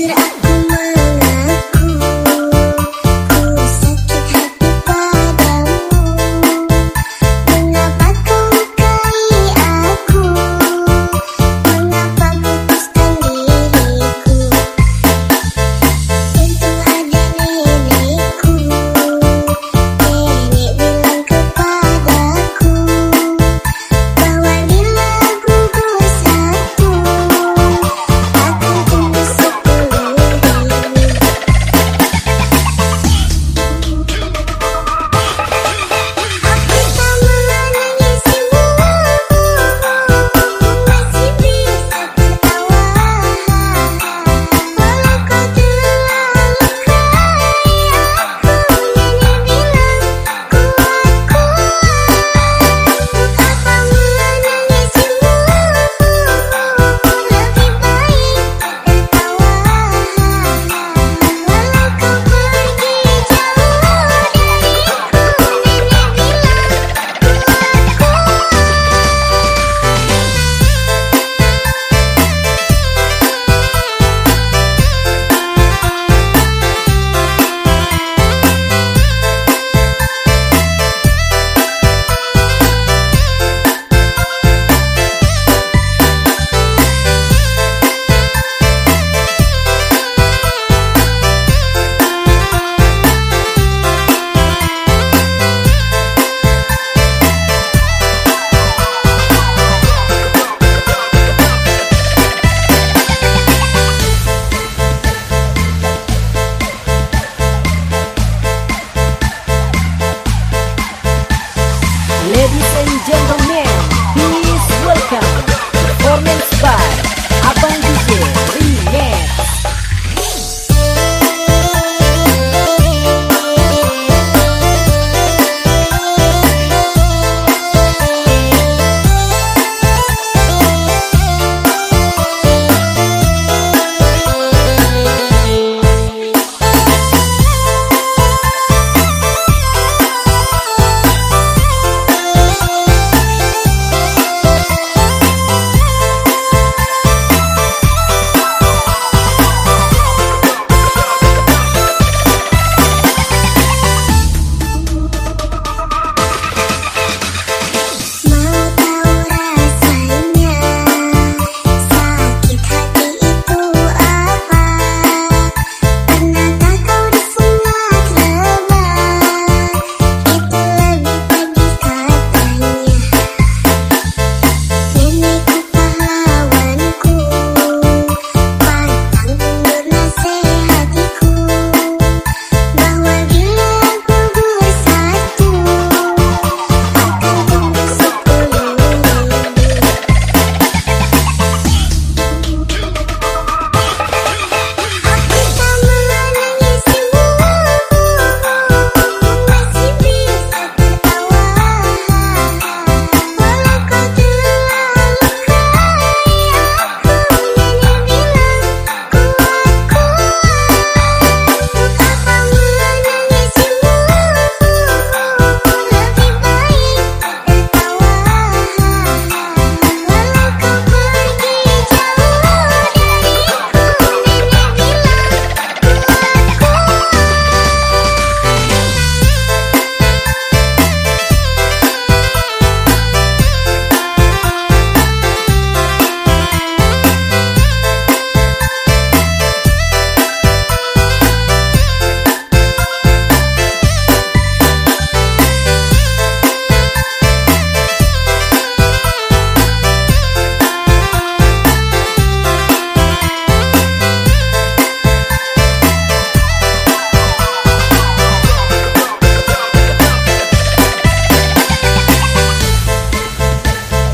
should I?